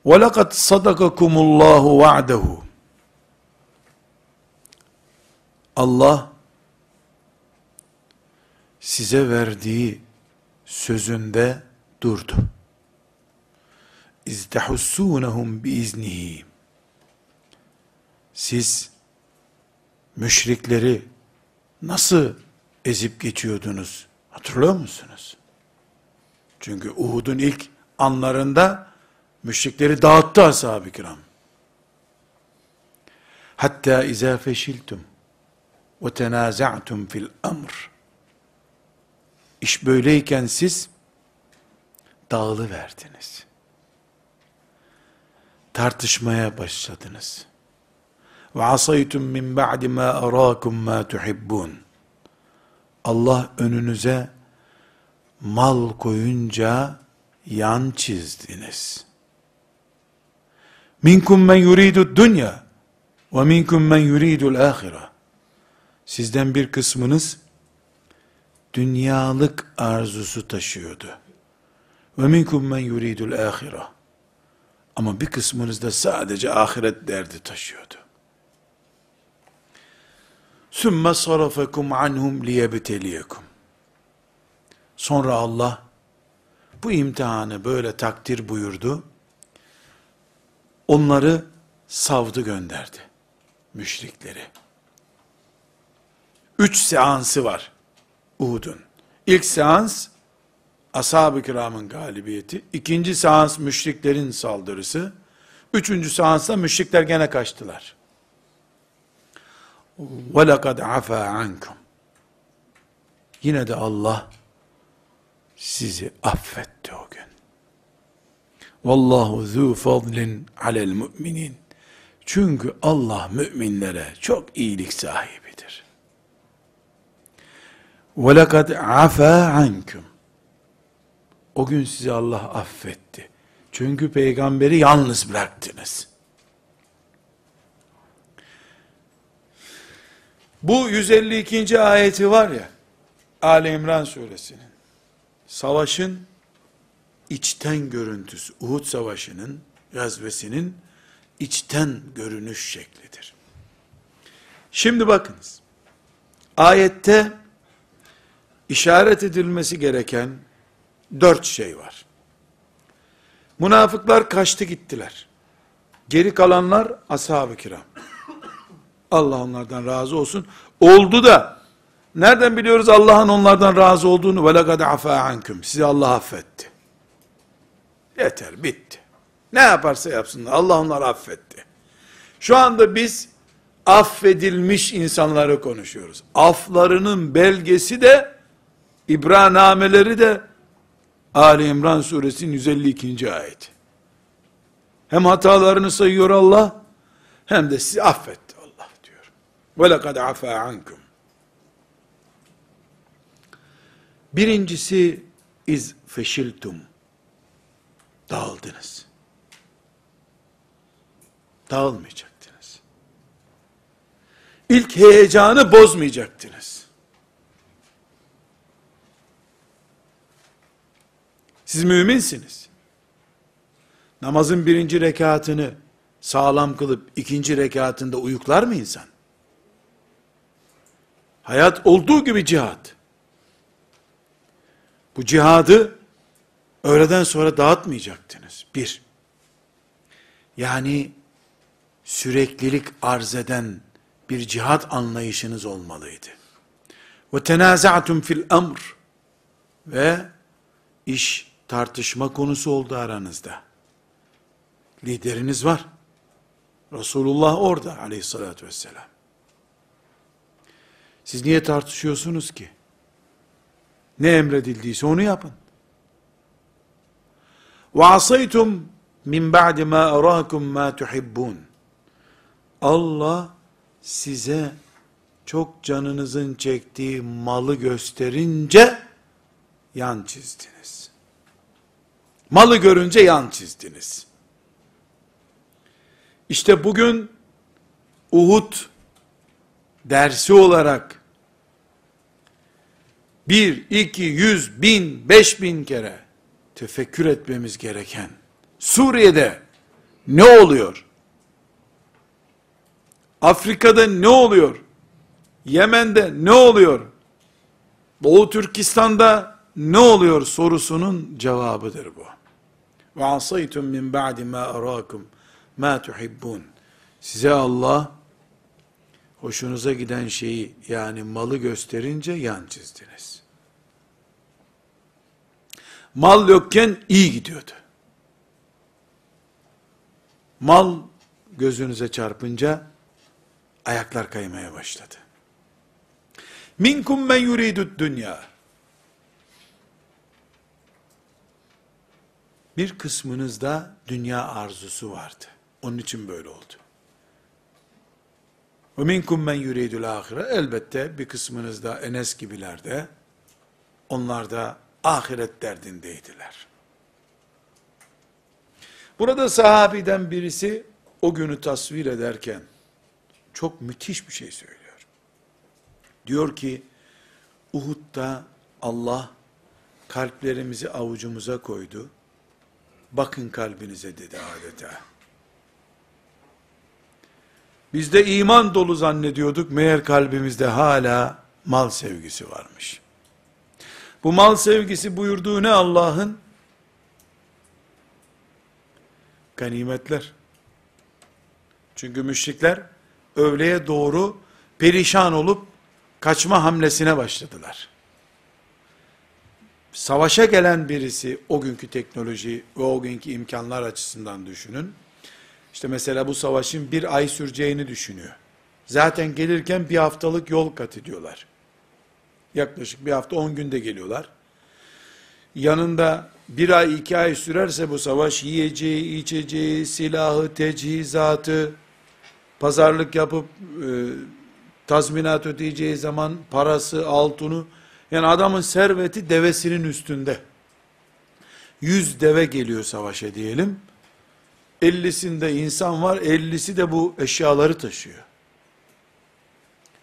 وَلَقَدْ صَدَقَكُمُ اللّٰهُ وَعْدَهُ Allah, size verdiği sözünde durdu. İzdehussunehum biiznihi. Siz müşrikleri nasıl ezip geçiyordunuz? Hatırlıyor musunuz? Çünkü Uhud'un ilk anlarında müşrikleri dağıttı ashab-ı kiram. Hatta izâ feşiltum ve tenâza'tum fil amr. İş böyleyken siz dağılı verdiniz. Tartışmaya başladınız. Ve asaytum min ba'di ma arakum ma tuhibbun. Allah önünüze mal koyunca yan çizdiniz. Minkum men yuridu dünya ve minkum men yuridul ahire. Sizden bir kısmınız dünyalık arzusu taşıyordu. Ve minkum men yuridul ahire. Ama bir kısmınız da sadece ahiret derdi taşıyordu. Sümme sarafekum anhum liyebteliyekum. Sonra Allah bu imtihanı böyle takdir buyurdu Onları savdı gönderdi. Müşrikleri. Üç seansı var Uhud'un. İlk seans ashab-ı kiramın galibiyeti. ikinci seans müşriklerin saldırısı. Üçüncü seansta müşrikler gene kaçtılar. وَلَقَدْ عَفَا عَنْكُمْ Yine de Allah sizi affetti o gün. Vallahu zu fadlin alel müminin. Çünkü Allah müminlere çok iyilik sahibidir. Ve lekad afa ankum. O gün sizi Allah affetti. Çünkü peygamberi yalnız bıraktınız. Bu 152. ayeti var ya, Ali İmran suresinin, savaşın içten görüntüsü, Uhud savaşının, gazvesinin içten görünüş şeklidir. Şimdi bakınız, ayette işaret edilmesi gereken dört şey var. Münafıklar kaçtı gittiler. Geri kalanlar ashab-ı kiram. Allah onlardan razı olsun. Oldu da nereden biliyoruz Allah'ın onlardan razı olduğunu? Lekad afa ankum. Sizi Allah affetti. Yeter, bitti. Ne yaparsa yapsınlar. Allah onları affetti. Şu anda biz affedilmiş insanları konuşuyoruz. Aflarının belgesi de İbranameleri de Ali İmran suresinin 152. ayet. Hem hatalarını sayıyor Allah hem de sizi affetti Allah diyor. Ve lekad afa ankum. Birincisi iz feşiltum. Dağıldınız. Dağılmayacaktınız. İlk heyecanı bozmayacaktınız. Siz müminsiniz. Namazın birinci rekatını sağlam kılıp ikinci rekatında uyuklar mı insan? Hayat olduğu gibi cihat. Bu cihadı öğleden sonra dağıtmayacaktınız. Bir. Yani süreklilik arz eden bir cihat anlayışınız olmalıydı. Ve tenaza'tum fil amr ve iş tartışma konusu oldu aranızda. Lideriniz var. Resulullah orada aleyhissalatü vesselam. Siz niye tartışıyorsunuz ki? Ne emredildiyse onu yapın. وَعَصَيْتُمْ min ba'di ma arakum ma tuhibbun. Allah size çok canınızın çektiği malı gösterince yan çizdiniz. Malı görünce yan çizdiniz. İşte bugün Uhud dersi olarak bir, iki, yüz, bin, beş bin kere tefekkür etmemiz gereken Suriye'de ne oluyor? Afrika'da ne oluyor? Yemen'de ne oluyor? Doğu Türkistan'da ne oluyor sorusunun cevabıdır bu. Ve asaytum min ba'di ma arakum ma tuhibbun. Size Allah hoşunuza giden şeyi yani malı gösterince yan çizdiniz. Mal yokken iyi gidiyordu. Mal gözünüze çarpınca ayaklar kaymaya başladı. Minkum men yuridud dünya. Bir kısmınızda dünya arzusu vardı. Onun için böyle oldu. Ve minkum men yuridul ahire. Elbette bir kısmınız da Enes gibilerde, onlar da ahiret derdindeydiler. Burada sahabiden birisi o günü tasvir ederken çok müthiş bir şey söylüyor. Diyor ki Uhud'da Allah kalplerimizi avucumuza koydu. Bakın kalbinize dedi adeta. Biz de iman dolu zannediyorduk. Meğer kalbimizde hala mal sevgisi varmış. Bu mal sevgisi buyurduğu ne Allah'ın? Ganimetler. Çünkü müşrikler öğleye doğru perişan olup kaçma hamlesine başladılar. Savaşa gelen birisi o günkü teknoloji ve o günkü imkanlar açısından düşünün. İşte mesela bu savaşın bir ay süreceğini düşünüyor. Zaten gelirken bir haftalık yol kat ediyorlar. Yaklaşık bir hafta on günde geliyorlar. Yanında bir ay iki ay sürerse bu savaş yiyeceği, içeceği, silahı, tecihizatı, pazarlık yapıp e, tazminat ödeyeceği zaman parası, altını, yani adamın serveti devesinin üstünde. Yüz deve geliyor savaşa diyelim. 50'sinde insan var, 50'si de bu eşyaları taşıyor.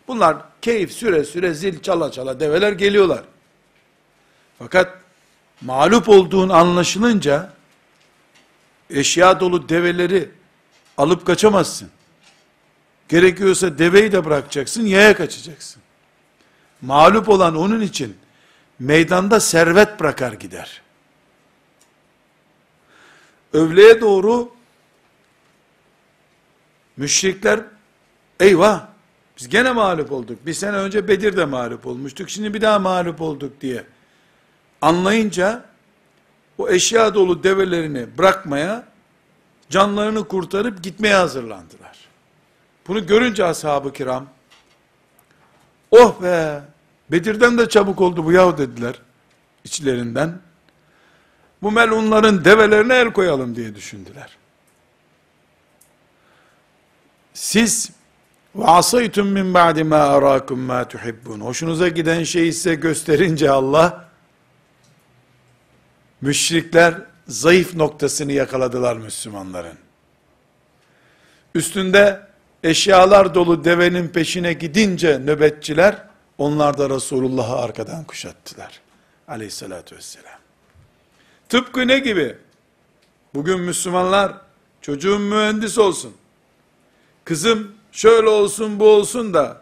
Bunlar keyif süre süre zil çala çala develer geliyorlar. Fakat mağlup olduğun anlaşılınca eşya dolu develeri alıp kaçamazsın. Gerekiyorsa deveyi de bırakacaksın, yaya kaçacaksın. Mağlup olan onun için meydanda servet bırakar gider. Övleye doğru Müşrikler eyvah biz gene mağlup olduk. Bir sene önce Bedir'de mağlup olmuştuk. Şimdi bir daha mağlup olduk diye anlayınca o eşya dolu develerini bırakmaya canlarını kurtarıp gitmeye hazırlandılar. Bunu görünce ashab-ı kiram oh be Bedir'den de çabuk oldu bu yahu dediler içlerinden. Bu melunların develerine el koyalım diye düşündüler. Siz ve asaytum min ba'di ma arakum ma tuhibbun. Hoşunuza giden şeyi size gösterince Allah Müşrikler zayıf noktasını yakaladılar Müslümanların. Üstünde eşyalar dolu devenin peşine gidince nöbetçiler, onlar da Resulullah'ı arkadan kuşattılar. Aleyhissalatü vesselam. Tıpkı ne gibi? Bugün Müslümanlar, çocuğum mühendis olsun, kızım şöyle olsun bu olsun da,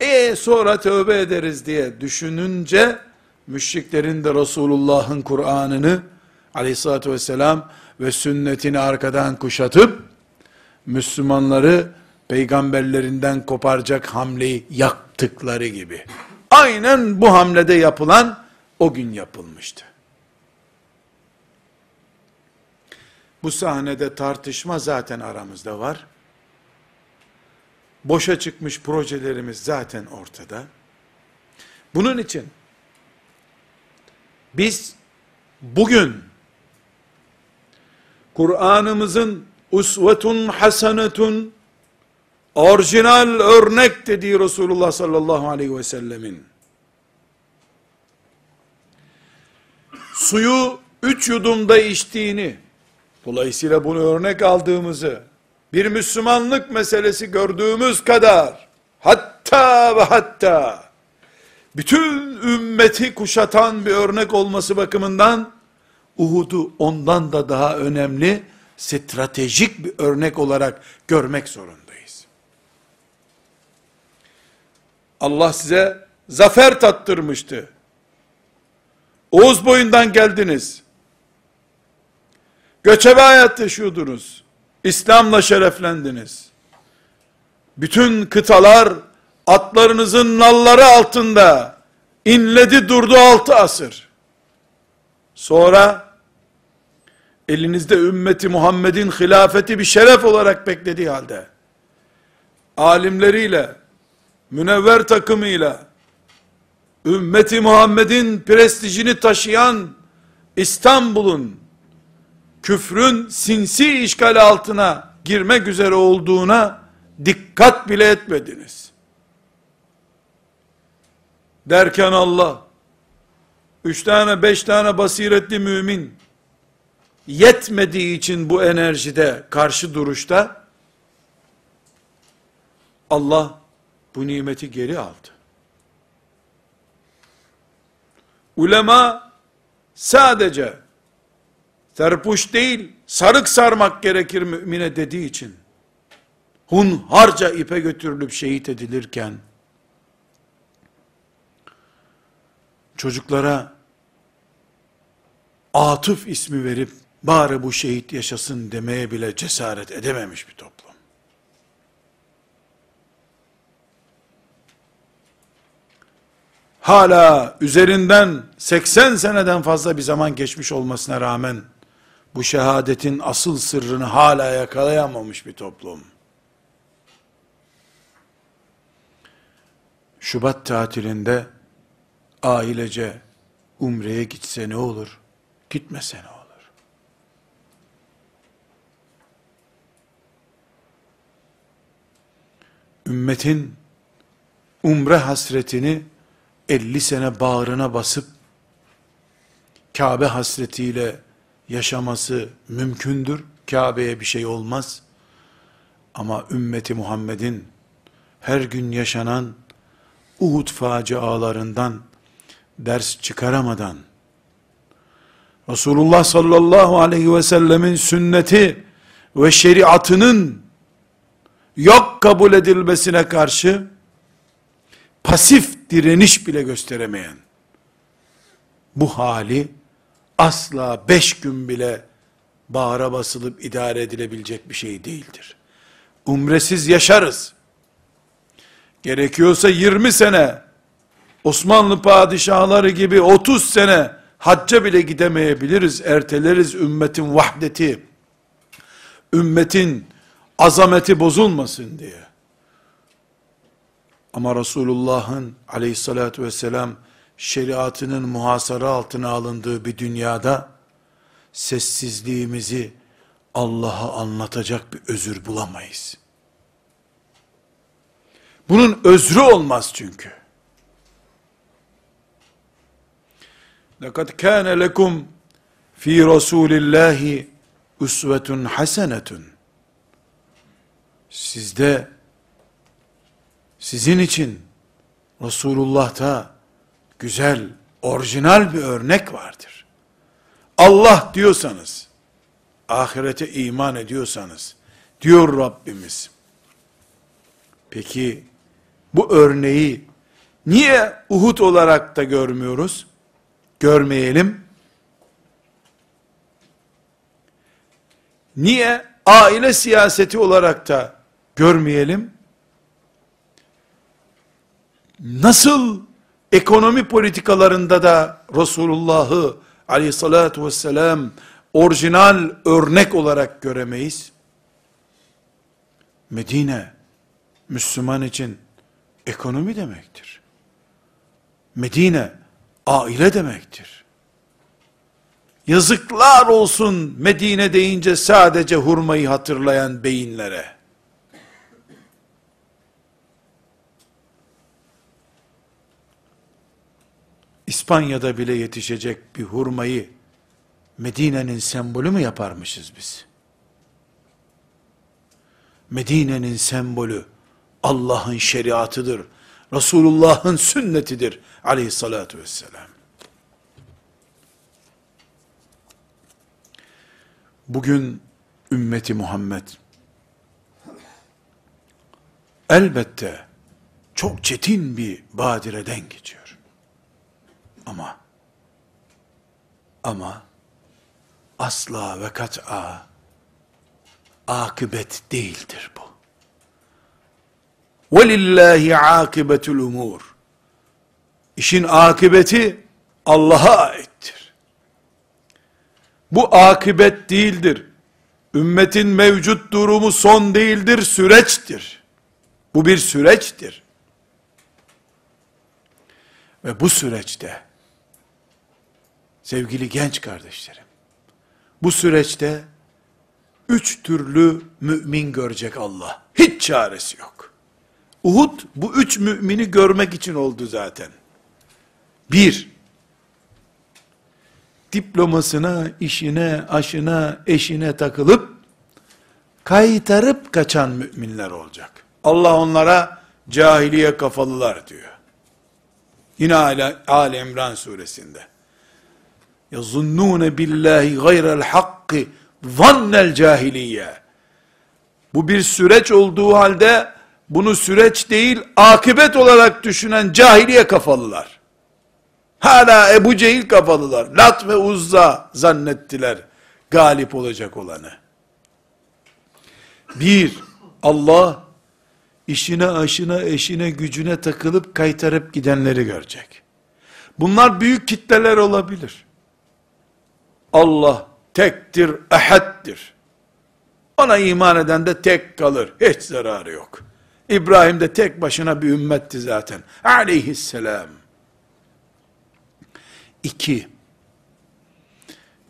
e sonra tövbe ederiz diye düşününce, müşriklerin de Resulullah'ın Kur'an'ını, aleyhissalatü vesselam ve sünnetini arkadan kuşatıp, Müslümanları peygamberlerinden koparacak hamleyi yaptıkları gibi. Aynen bu hamlede yapılan o gün yapılmıştı. Bu sahnede tartışma zaten aramızda var. Boşa çıkmış projelerimiz zaten ortada. Bunun için biz bugün Kur'an'ımızın usvetun hasenetun orijinal örnek dediği Resulullah sallallahu aleyhi ve sellemin suyu üç yudumda içtiğini dolayısıyla bunu örnek aldığımızı bir Müslümanlık meselesi gördüğümüz kadar hatta ve hatta bütün ümmeti kuşatan bir örnek olması bakımından Uhud'u ondan da daha önemli stratejik bir örnek olarak görmek zorundayız. Allah size zafer tattırmıştı. Oğuz boyundan geldiniz. Göçebe hayat yaşıyordunuz. İslam'la şereflendiniz. Bütün kıtalar atlarınızın nalları altında inledi durdu altı asır. Sonra elinizde ümmeti Muhammed'in hilafeti bir şeref olarak beklediği halde, alimleriyle, münevver takımıyla, ümmeti Muhammed'in prestijini taşıyan İstanbul'un, küfrün sinsi işgal altına girmek üzere olduğuna dikkat bile etmediniz. Derken Allah, üç tane beş tane basiretli mümin, yetmediği için bu enerjide, karşı duruşta, Allah bu nimeti geri aldı. Ulema sadece terpuş değil, sarık sarmak gerekir mümine dediği için, hunharca ipe götürülüp şehit edilirken, çocuklara Atıf ismi verip bari bu şehit yaşasın demeye bile cesaret edememiş bir toplum. Hala üzerinden 80 seneden fazla bir zaman geçmiş olmasına rağmen bu şehadetin asıl sırrını hala yakalayamamış bir toplum. Şubat tatilinde ailece umreye gitse ne olur? Gitmese ne olur? ümmetin umre hasretini 50 sene bağrına basıp Kabe hasretiyle yaşaması mümkündür. Kabe'ye bir şey olmaz. Ama ümmeti Muhammed'in her gün yaşanan Uhud facialarından ders çıkaramadan Resulullah sallallahu aleyhi ve sellemin sünneti ve şeriatının yok kabul edilmesine karşı pasif direniş bile gösteremeyen bu hali asla beş gün bile bağra basılıp idare edilebilecek bir şey değildir. Umresiz yaşarız. Gerekiyorsa 20 sene Osmanlı padişahları gibi 30 sene hacca bile gidemeyebiliriz. Erteleriz ümmetin vahdeti. Ümmetin azameti bozulmasın diye. Ama Resulullah'ın aleyhissalatü vesselam şeriatının muhasara altına alındığı bir dünyada sessizliğimizi Allah'a anlatacak bir özür bulamayız. Bunun özrü olmaz çünkü. لَقَدْ كَانَ لَكُمْ fi Resulillahi usvetun hasenetun. Sizde sizin için Resulullah'ta güzel, orijinal bir örnek vardır. Allah diyorsanız, ahirete iman ediyorsanız, diyor Rabbimiz. Peki, bu örneği niye Uhud olarak da görmüyoruz? Görmeyelim. Niye aile siyaseti olarak da görmeyelim? Nasıl ekonomi politikalarında da Resulullah'ı aleyhissalatu vesselam orijinal örnek olarak göremeyiz? Medine, Müslüman için ekonomi demektir. Medine, aile demektir. Yazıklar olsun Medine deyince sadece hurmayı hatırlayan beyinlere. İspanya'da bile yetişecek bir hurmayı Medine'nin sembolü mü yaparmışız biz? Medine'nin sembolü Allah'ın şeriatıdır. Resulullah'ın sünnetidir aleyhissalatu vesselam. Bugün ümmeti Muhammed elbette çok çetin bir badireden geçiyor. Ama ama asla ve kat'a akıbet değildir bu. وَلِلَّهِ عَاقِبَةُ الْاُمُورِ İşin akıbeti Allah'a aittir. Bu akıbet değildir. Ümmetin mevcut durumu son değildir, süreçtir. Bu bir süreçtir. Ve bu süreçte sevgili genç kardeşlerim bu süreçte üç türlü mümin görecek Allah. Hiç çaresi yok. Uhud bu üç mümini görmek için oldu zaten. Bir, diplomasına, işine, aşına, eşine takılıp, kaytarıp kaçan müminler olacak. Allah onlara cahiliye kafalılar diyor. Yine Ali, Ali İmran suresinde. يَظُنُّونَ بِاللّٰهِ غَيْرَ الْحَقِّ ظَنَّ الْجَاهِلِيَّ Bu bir süreç olduğu halde, bunu süreç değil, akıbet olarak düşünen cahiliye kafalılar. Hala Ebu Cehil kafalılar. Lat ve Uzza zannettiler galip olacak olanı. Bir, Allah işine, aşına, eşine, gücüne takılıp kaytarıp gidenleri görecek. Bunlar büyük kitleler olabilir. Allah tektir, ehaddir. Ona iman eden de tek kalır. Hiç zararı yok. İbrahim de tek başına bir ümmetti zaten. Aleyhisselam. İki,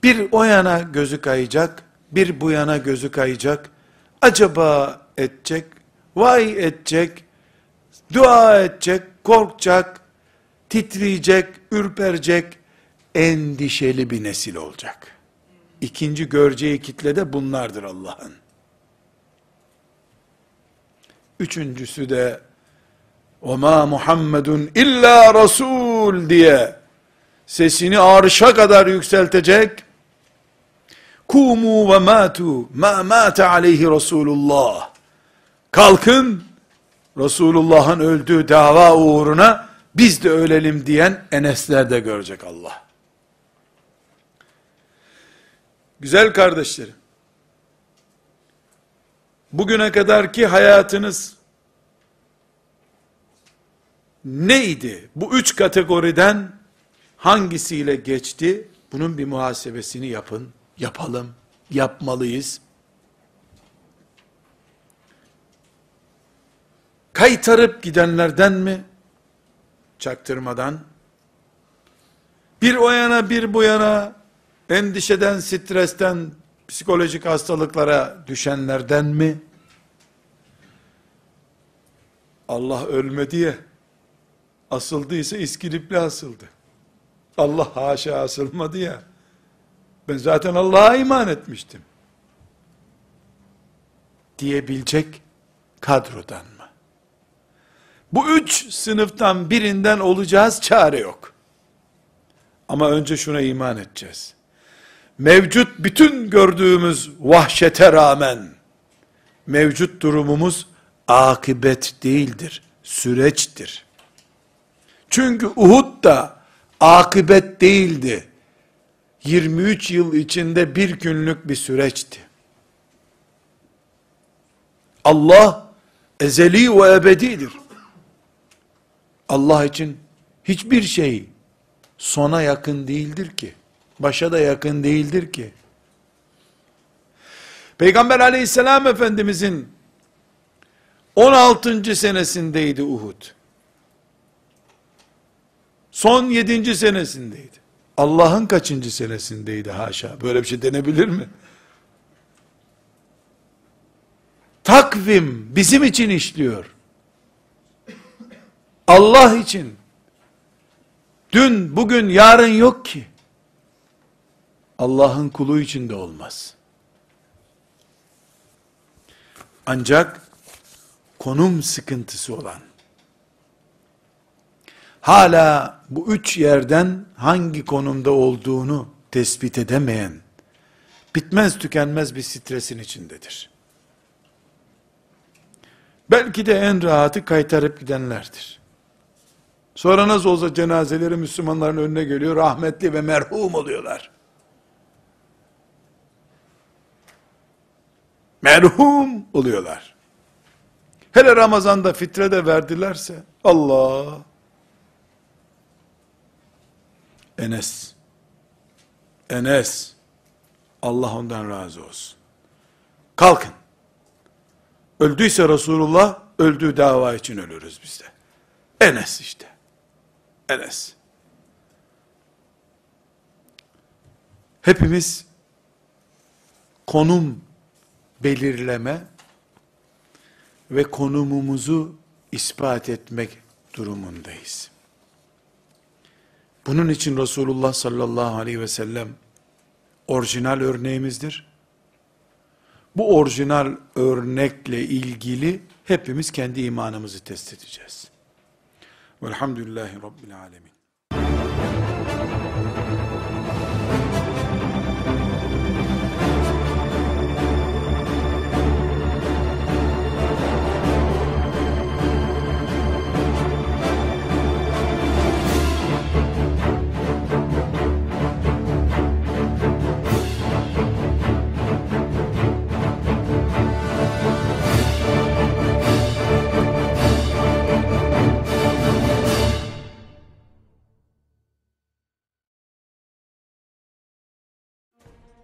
bir o yana gözü kayacak, bir bu yana gözü kayacak, acaba edecek, vay edecek, dua edecek, korkacak, titriyecek, ürperecek, endişeli bir nesil olacak. İkinci göreceği kitle de bunlardır Allah'ın. Üçüncüsü de وَمَا Muhammedun illa Rasul diye sesini arşa kadar yükseltecek. Kumu ve matu ma mate aleyhi Resulullah. Kalkın Resulullah'ın öldüğü dava uğruna biz de ölelim diyen Enesler de görecek Allah. Güzel kardeşlerim, bugüne kadarki hayatınız neydi? Bu üç kategoriden hangisiyle geçti? Bunun bir muhasebesini yapın, yapalım, yapmalıyız. Kaytarıp gidenlerden mi? Çaktırmadan. Bir o yana bir bu yana endişeden, stresten, psikolojik hastalıklara düşenlerden mi? Allah ölmedi ya, asıldıysa iskilipli asıldı. Allah haşa asılmadı ya, Ben zaten Allah'a iman etmiştim. Diyebilecek kadrodan mı? Bu üç sınıftan birinden olacağız çare yok. Ama önce şuna iman edeceğiz. Mevcut bütün gördüğümüz vahşete rağmen mevcut durumumuz akibet değildir, süreçtir. Çünkü Uhud da akibet değildi. 23 yıl içinde bir günlük bir süreçti. Allah ezeli ve ebedidir. Allah için hiçbir şey sona yakın değildir ki. Başa da yakın değildir ki. Peygamber aleyhisselam efendimizin 16. senesindeydi Uhud. Son 7. senesindeydi. Allah'ın kaçıncı senesindeydi haşa. Böyle bir şey denebilir mi? Takvim bizim için işliyor. Allah için. Dün, bugün, yarın yok ki. Allah'ın kulu için de olmaz. Ancak konum sıkıntısı olan, hala bu üç yerden hangi konumda olduğunu tespit edemeyen, bitmez tükenmez bir stresin içindedir. Belki de en rahatı kaytarıp gidenlerdir. Sonra nasıl olsa cenazeleri Müslümanların önüne geliyor, rahmetli ve merhum oluyorlar. Merhum oluyorlar. Hele Ramazan'da fitre de verdilerse, Allah! Enes, Enes, Allah ondan razı olsun. Kalkın. Öldüyse Resulullah, öldüğü dava için ölürüz biz de. Enes işte. Enes. Hepimiz konum belirleme ve konumumuzu ispat etmek durumundayız. Bunun için Resulullah sallallahu aleyhi ve sellem orijinal örneğimizdir. Bu orijinal örnekle ilgili hepimiz kendi imanımızı test edeceğiz. Velhamdülillahi Rabbil Alemin.